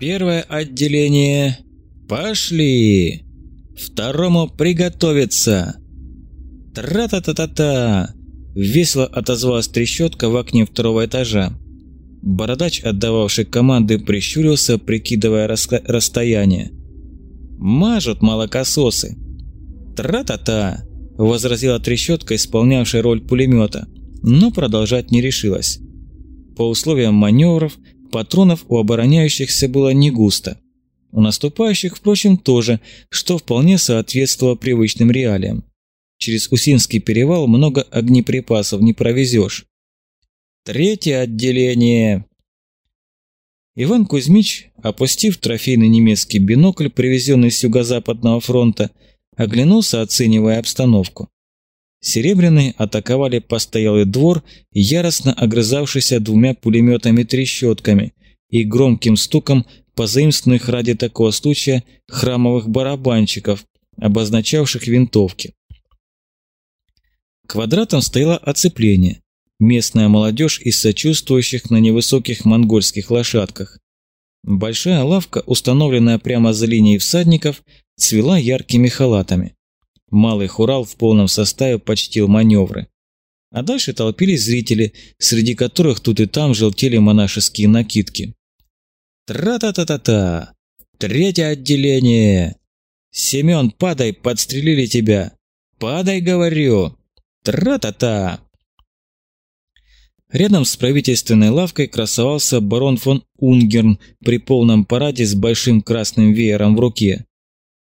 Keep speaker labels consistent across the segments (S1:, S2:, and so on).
S1: Первое отделение. Пошли! Второму приготовиться! Тра-та-та-та-та! Весело отозвалась трещотка в окне второго этажа. Бородач, отдававший команды, прищурился, прикидывая расстояние. «Мажут молокососы!» «Тра-та-та!» – возразила трещотка, исполнявшая роль пулемета, но продолжать не решилась. По условиям маневров, патронов у обороняющихся было не густо. У наступающих, впрочем, тоже, что вполне соответствовало привычным реалиям. Через Усинский перевал много огнеприпасов не провезешь. Третье отделение. Иван Кузьмич, опустив трофейный немецкий бинокль, привезенный с юго-западного фронта, оглянулся, оценивая обстановку. Серебряные атаковали постоялый двор, яростно огрызавшийся двумя пулеметами-трещотками и громким стуком позаимствованных ради такого случая храмовых барабанщиков, обозначавших винтовки. Квадратом стояло оцепление, местная молодежь из сочувствующих на невысоких монгольских лошадках. Большая лавка, установленная прямо за линией всадников, цвела яркими халатами. Малый хурал в полном составе почтил маневры. А дальше толпились зрители, среди которых тут и там желтели монашеские накидки. Тра-та-та-та-та! Третье отделение! Семен, падай, подстрелили тебя! Падай, говорю! Тра-та-та! Рядом с правительственной лавкой красовался барон фон Унгерн при полном параде с большим красным веером в руке.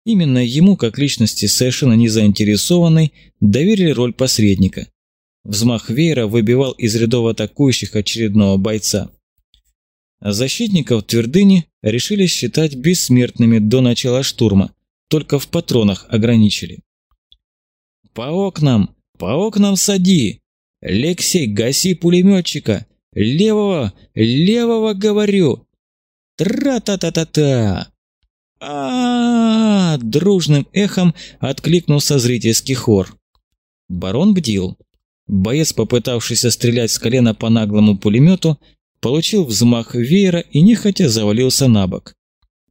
S1: Именно ему, как личности совершенно не заинтересованной, доверили роль посредника. Взмах веера выбивал из рядов атакующих очередного бойца. Защитников твердыни решили считать бессмертными до начала штурма, только в патронах ограничили. «По окнам! По окнам сади! Лексей, гаси пулеметчика! Левого, левого говорю! Тра-та-та-та-та!» А, дружным эхом откликнулся зрительский хор. Барон бдил. Боец, попытавшийся стрелять с колена по наглому пулемету, получил взмах веера и нехотя завалился на бок.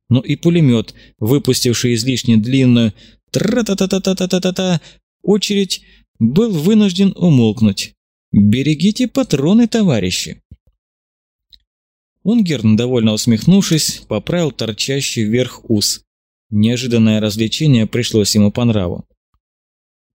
S1: Но и пулемет, выпустивший излишне длинную тра-та-та-та-та-та-та-та очередь, был вынужден умолкнуть. «Берегите патроны, товарищи!» Унгерн, довольно усмехнувшись, поправил торчащий вверх ус. Неожиданное развлечение пришлось ему по нраву.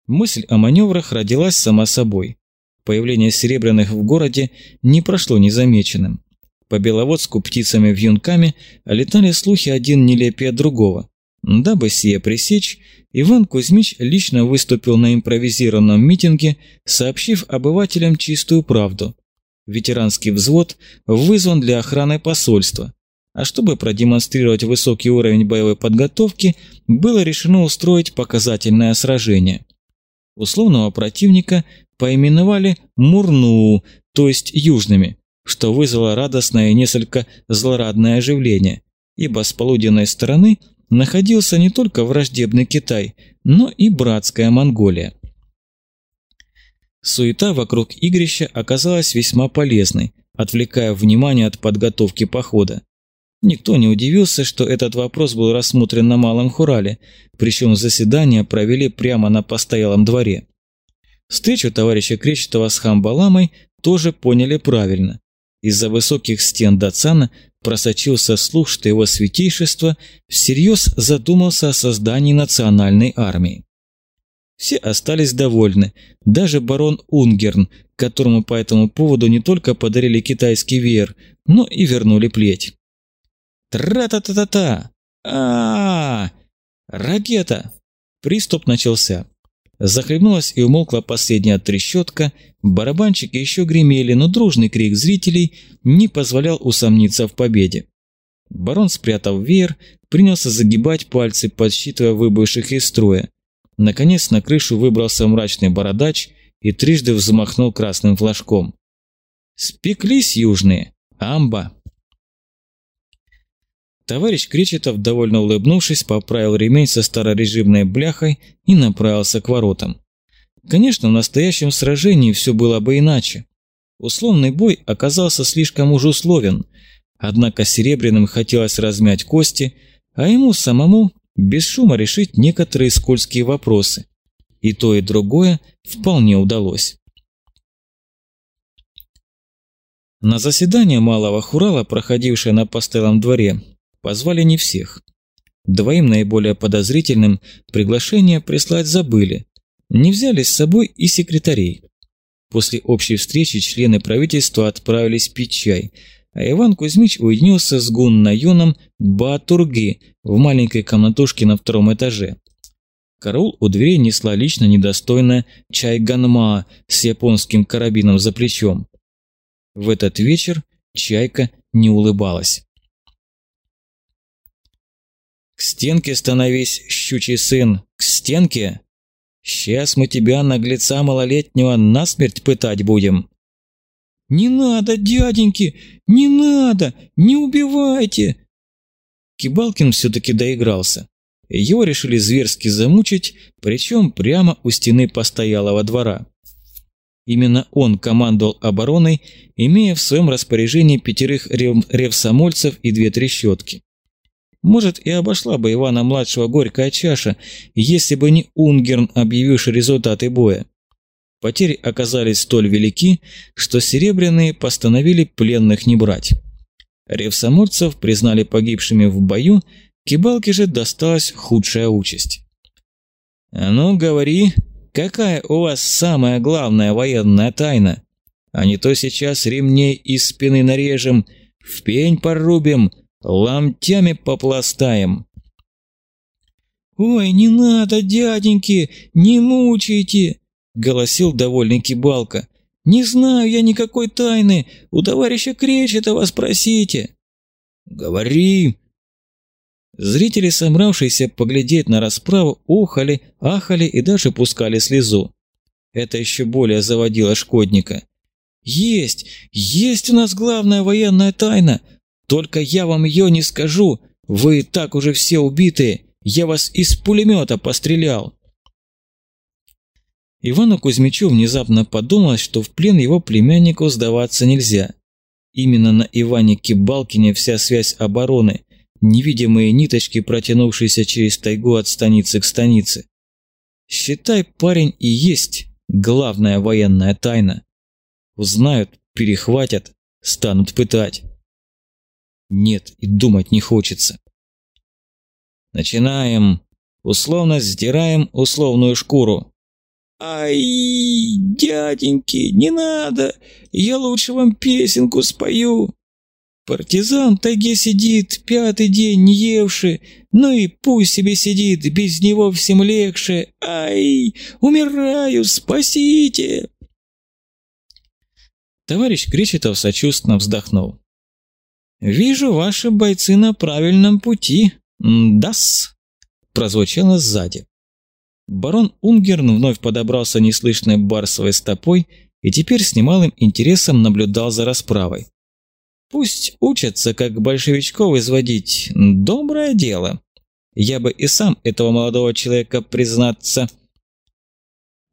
S1: Мысль о маневрах родилась сама собой. Появление серебряных в городе не прошло незамеченным. По Беловодску птицами-вьюнками летали слухи один нелепее другого. Дабы сие пресечь, Иван Кузьмич лично выступил на импровизированном митинге, сообщив обывателям чистую правду. Ветеранский взвод вызван для охраны посольства, а чтобы продемонстрировать высокий уровень боевой подготовки, было решено устроить показательное сражение. Условного противника поименовали Мурну, то есть южными, что вызвало радостное и несколько злорадное оживление, ибо с полуденной стороны находился не только враждебный Китай, но и братская Монголия. Суета вокруг игрища оказалась весьма полезной, отвлекая внимание от подготовки похода. Никто не удивился, что этот вопрос был рассмотрен на Малом Хурале, причем заседание провели прямо на постоялом дворе. Встречу товарища Кречетова с Хамбаламой тоже поняли правильно. Из-за высоких стен Дацана просочился слух, что его святейшество всерьез задумался о создании национальной армии. Все остались довольны, даже барон Унгерн, которому по этому поводу не только подарили китайский веер, но и вернули плеть. Тра-та-та-та-та! а, -а, -а, Ракета! Приступ начался. Захлебнулась и умолкла последняя трещотка, барабанчики еще гремели, но дружный крик зрителей не позволял усомниться в победе. Барон, спрятав веер, принялся загибать пальцы, подсчитывая выбывших из строя. Наконец на крышу выбрался мрачный бородач и трижды взмахнул красным флажком. «Спеклись южные! Амба!» Товарищ Кречетов, довольно улыбнувшись, поправил ремень со старорежимной бляхой и направился к воротам. Конечно, в настоящем сражении все было бы иначе. Условный бой оказался слишком уж условен, Однако Серебряным хотелось размять кости, а ему самому без шума решить некоторые скользкие вопросы. И то, и другое вполне удалось. На заседание Малого Хурала, проходившее на постоялом дворе, позвали не всех. Двоим наиболее подозрительным приглашение прислать забыли. Не взяли с собой и секретарей. После общей встречи члены правительства отправились пить чай, а Иван Кузьмич уединился с Гуннаюном Батурги в маленькой комнатушке на втором этаже. Караул у дверей несла лично недостойная чай ганма с японским карабином за плечом. В этот вечер чайка не улыбалась. «К стенке становись, щучий сын, к стенке! Сейчас мы тебя, наглеца малолетнего, насмерть пытать будем!» «Не надо, дяденьки, не надо, не убивайте!» Кибалкин все-таки доигрался. Его решили зверски замучить, причем прямо у стены постоялого двора. Именно он командовал обороной, имея в своем распоряжении пятерых рев ревсомольцев и две трещотки. Может, и обошла бы Ивана-младшего горькая чаша, если бы не Унгерн, объявивший результаты боя. Потери оказались столь велики, что серебряные постановили пленных не брать. Ревсоморцев признали погибшими в бою, Кибалке же досталась худшая участь. «А ну, говори, какая у вас самая главная военная тайна? А не то сейчас ремней из спины нарежем, в пень порубим, ломтями попластаем».
S2: «Ой, не надо, дяденьки, не мучайте!» – голосил довольный Кибалка. «Не знаю я никакой тайны, у товарища Кречетова спросите».
S1: «Говори!» Зрители, собравшиеся поглядеть на расправу, охали, ахали и даже пускали слезу. Это еще более заводило шкодника.
S2: «Есть! Есть у нас главная военная тайна! Только я вам ее не скажу! Вы так уже все убитые! Я вас из пулемета пострелял!»
S1: Ивану Кузьмичу внезапно подумалось, что в плен его племяннику сдаваться нельзя. Именно на Иване Кибалкине вся связь обороны, невидимые ниточки, протянувшиеся через тайгу от станицы к станице. Считай, парень и есть главная военная тайна. Узнают, перехватят, станут пытать. Нет, и думать не хочется. Начинаем. Условно сдираем условную шкуру.
S2: «Ай, дяденьки, не надо! Я лучше вам песенку спою!» Партизан в тайге сидит, пятый день не евший, ну и пусть себе сидит, без него всем легче. Ай, умираю, спасите!»
S1: Товарищ Кречетов сочувственно вздохнул. «Вижу, ваши бойцы на правильном пути. Дас!» прозвучало сзади. Барон Унгерн вновь подобрался неслышной барсовой стопой и теперь с немалым интересом наблюдал за расправой. Пусть учатся, как большевичков изводить, доброе дело. Я бы и сам этого молодого человека признаться.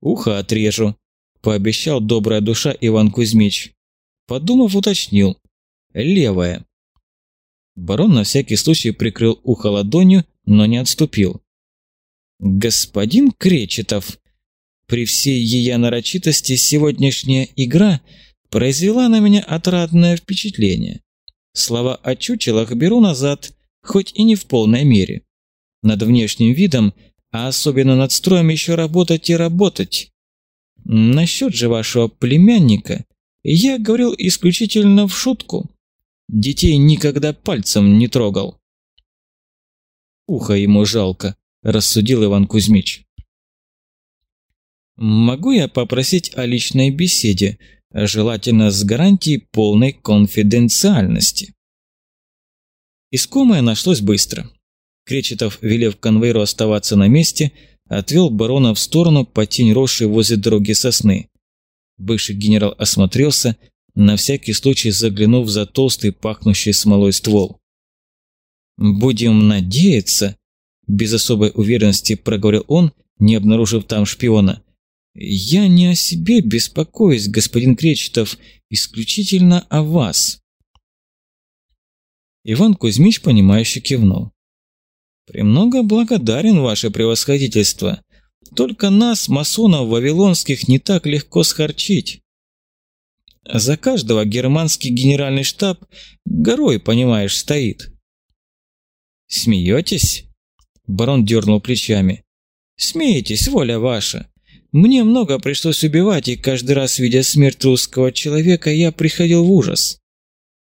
S1: Ухо отрежу, пообещал добрая душа Иван Кузьмич. Подумав, уточнил. Левое. Барон на всякий случай прикрыл ухо ладонью, но не отступил. «Господин Кречетов, при всей ее нарочитости сегодняшняя игра произвела на меня отрадное впечатление. Слова о чучелах беру назад, хоть и не в полной мере. Над внешним видом, а особенно над строем еще работать и работать. Насчет же вашего племянника я говорил исключительно в шутку. Детей никогда пальцем не трогал. Ухо ему жалко, – рассудил Иван Кузьмич. «Могу я попросить о личной беседе, желательно с гарантией полной конфиденциальности?» Искомое нашлось быстро. Кречетов, велев конвейеру оставаться на месте, отвел барона в сторону по тень росшей возле дороги сосны. Бывший генерал осмотрелся, на всякий случай заглянув за толстый, пахнущий смолой ствол. «Будем надеяться», без особой уверенности проговорил он, не обнаружив там шпиона. «Я не о себе беспокоюсь, господин Кречетов, исключительно о вас». Иван Кузьмич, понимающе кивнул. «Премного благодарен, ваше превосходительство. Только нас, масонов вавилонских, не так легко схорчить. За каждого германский генеральный штаб горой, понимаешь, стоит». «Смеетесь?» Барон дернул плечами. «Смеетесь, воля ваша. Мне много пришлось убивать, и каждый раз, видя смерть русского человека, я приходил в ужас.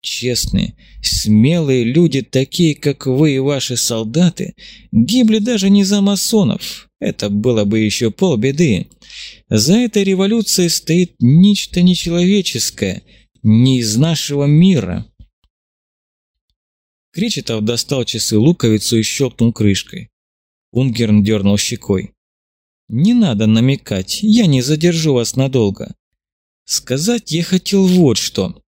S1: Честные, смелые люди, такие как вы и ваши солдаты, гибли даже не за масонов. Это было бы еще полбеды. За этой революцией стоит нечто нечеловеческое, не из нашего мира. Кречетов достал часы луковицу и щелкнул крышкой. Унгерн дернул щекой. «Не надо намекать, я не задержу вас надолго. Сказать я хотел вот что.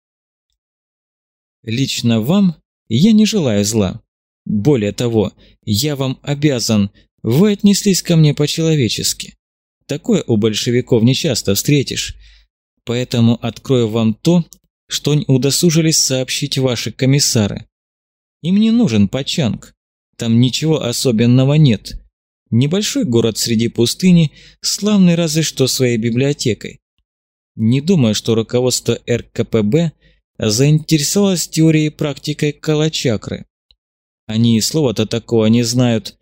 S1: Лично вам я не желаю зла. Более того, я вам обязан, вы отнеслись ко мне по-человечески. Такое у большевиков не часто встретишь. Поэтому открою вам то, что не удосужились сообщить ваши комиссары. Им не нужен Пачанг. Там ничего особенного нет. Небольшой город среди пустыни, славный разве что своей библиотекой. Не думаю, что руководство РКПБ заинтересовалось теорией и практикой калачакры. Они и слова-то такого не знают.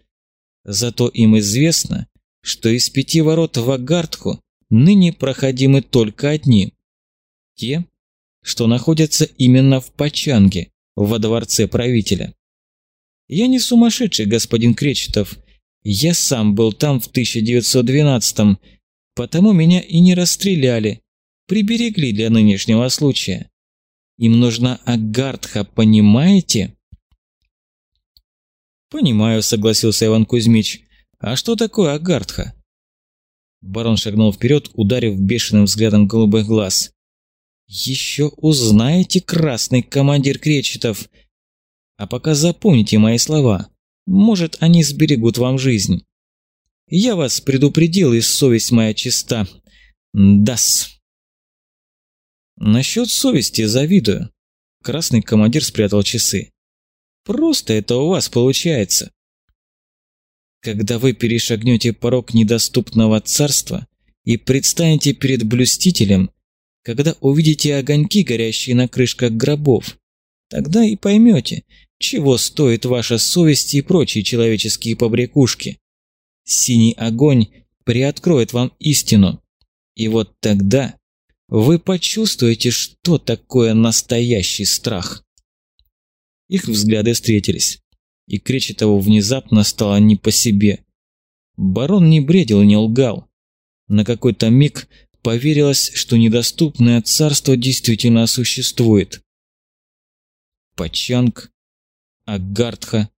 S1: Зато им известно, что из пяти ворот в Агартху ныне проходимы только одни. Те, что находятся именно в Пачанге, во дворце правителя. Я не сумасшедший, господин Кречетов. Я сам был там в 1912-м, потому меня и не расстреляли, приберегли для нынешнего случая. Им нужна Агартха, понимаете? Понимаю, согласился Иван Кузьмич. А что такое Агартха? Барон шагнул вперед, ударив бешеным взглядом голубых глаз. «Еще узнаете, красный командир Кречетов. А пока запомните мои слова. Может, они сберегут вам жизнь. Я вас предупредил, и совесть моя чиста. Дас. Насчет совести завидую. Красный командир спрятал часы. Просто это у вас получается. Когда вы перешагнете порог недоступного царства и предстанете перед блюстителем, когда увидите огоньки, горящие на крышках гробов, тогда и поймете, чего стоит ваша совесть и прочие человеческие побрякушки. Синий огонь приоткроет вам истину, и вот тогда вы почувствуете, что такое настоящий страх. Их взгляды встретились, и Кречетову внезапно стало не по себе. Барон не бредил, не лгал. На какой-то миг поверилось, что недоступное царство действительно существует. Пачанг, Агартха,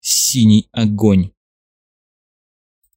S1: Синий огонь.